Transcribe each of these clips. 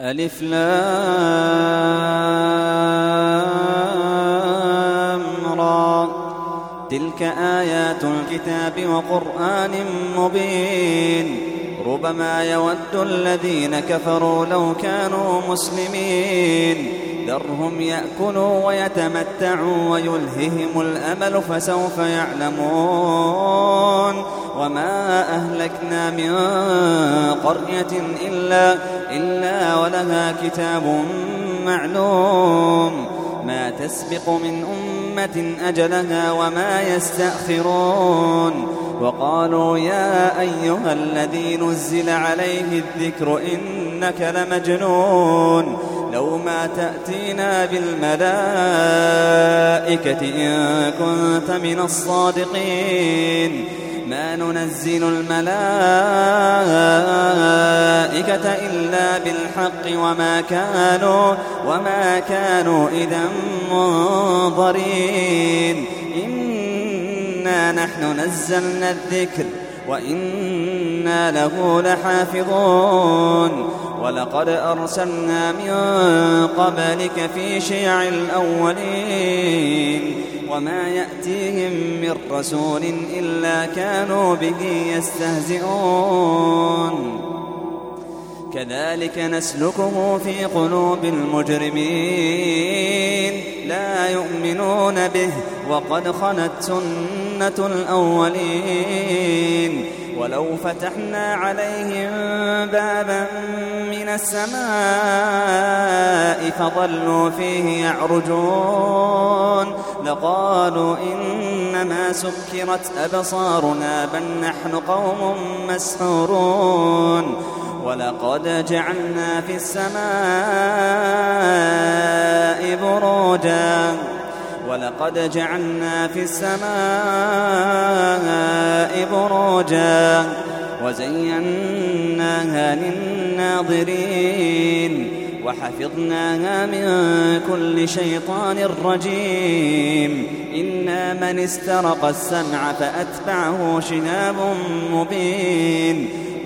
ألف لام را. تلك آيات الكتاب وقرآن مبين. ربما يود الذين كفروا لو كانوا مسلمين. ذرهم يأكلوا ويتمتعوا ويلههم الأمل فسوف يعلمون وما أهلكنا من قرية إلا, إلا ولها كتاب معلوم. ما تسبق من أمة أجلها وما يستأخرون. وقالوا يا أيها الذي نزل عليه الذكر إنك لمجنون. لو ما تأتينا بالملائكة إن كنت من الصادقين. ما ننزل الملائكة إلا بالحق وما كانوا وما كانوا إذا منظرين. إنا نحن نزلنا الذكر وإنا له لحافظون. ولقد أرسلنا من قبلك في شيع الأولين. وما يأتيهم من رسول إلا كانوا به يستهزئون. كذلك نسلكه في قلوب المجرمين. لا يؤمنون به. وقد خلت سنة الأولين. ولو فتحنا عليهم بابا من السماء فظلوا فيه يعرجون. لقالوا إنما سكرت أبصارنا بل نحن قوم مسحورون. ولقد جعلنا في السماء بروجا ولقد جعلنا في السماء بروجا وزيناها للناظرين وحفظناها من كل شيطان رجيم. إنا من استرق السمع فأتبعه شهاب مبين.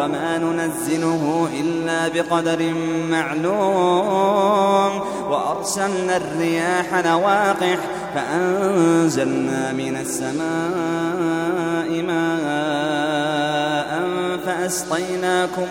وما ننزله إلا بقدر معلوم وأرسلنا الرياح لواقح فأنزلنا من السماء ماء فأسقيناكموه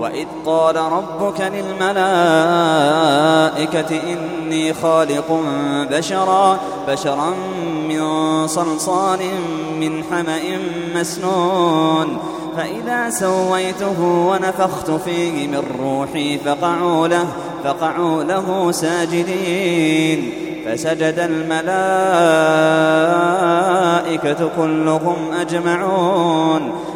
وإذ قال ربك للملائكة إني خالق بشرا بشرا من صلصال من حمأ مسنون فإذا سويته ونفخت فيه من روحي فقعوا له فقعوا له ساجدين فسجد الملائكة كلهم أجمعون.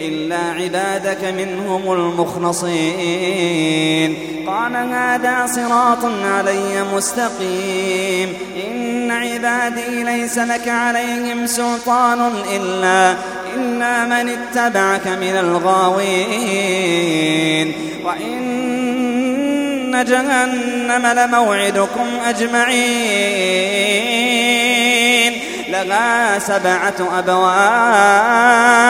إلا عبادك منهم المخلصين. قال هذا صراط علي مستقيم. إن عبادي ليس لك عليهم سلطان إلا إلا من اتبعك من الغاوين. وإن جهنم لموعدكم أجمعين. لها سبعة أبواب.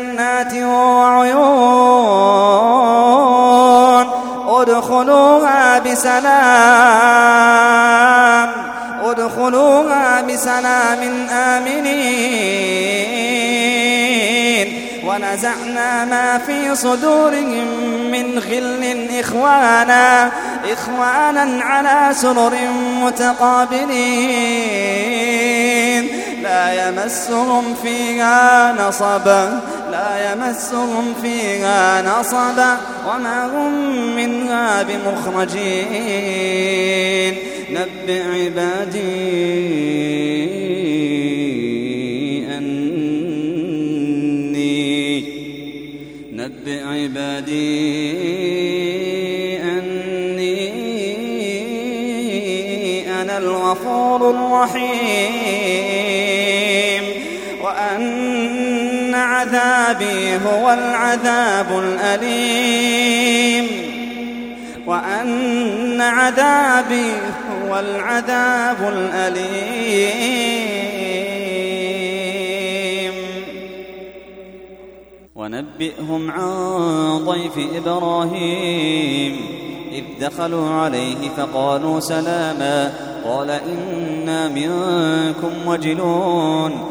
وعيون ادخلوها بسلام ادخلوها بسلام آمنين. ونزعنا ما في صدورهم من غل إخوانا إخوانا على سرر متقابلين. لا يمسهم فيها نصبا يمسهم فيها نصبا وما هم منها بمخرجين. نبئ عبادي أني نبئ عبادي أني أنا الغفور الرحيم. وأن عذابي هو العذاب الأليم. وأن عذابي هو العذاب الأليم. ونبئهم عن ضيف إبراهيم. إذ دخلوا عليه فقالوا سلاما. قال إنا منكم وجلون.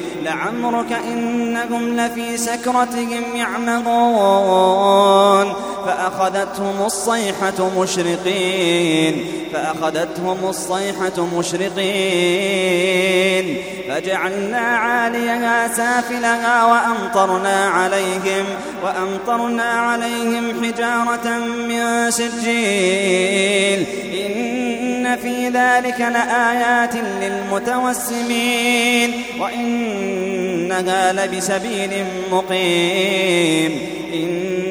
لعمرك إنهم لفي سكرتهم يعمهون. فأخذتهم الصيحة مشرقين. فأخذتهم الصيحة مشرقين. فجعلنا عاليها سافلها وأمطرنا عليهم وأمطرنا عليهم حجارة من سجيل. إن في ذلك لآيات للمتوسمين وإنها لبسبيل مقيم. إن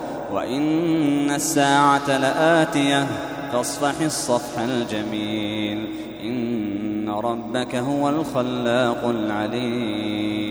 وإن الساعة لآتية فاصفح الصفح الجميل إن ربك هو الخلاق العليم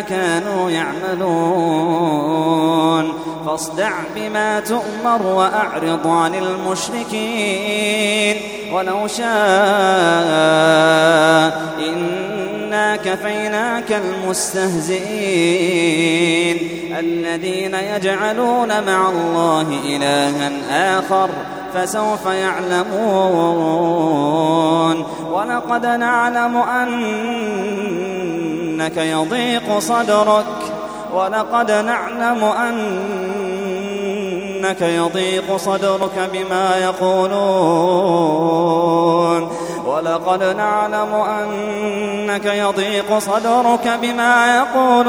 كانوا يعملون. فاصدع بما تؤمر وأعرض عن المشركين. ولو شاء إنا كفيناك المستهزئين. الذين يجعلون مع الله إلها آخر. فسوف يعلمون. ولقد نعلم أنك يضيق صدرك. ولقد نعلم أنك يضيق صدرك بما يقولون. ولقد نعلم أنك يضيق صدرك بما يقولون.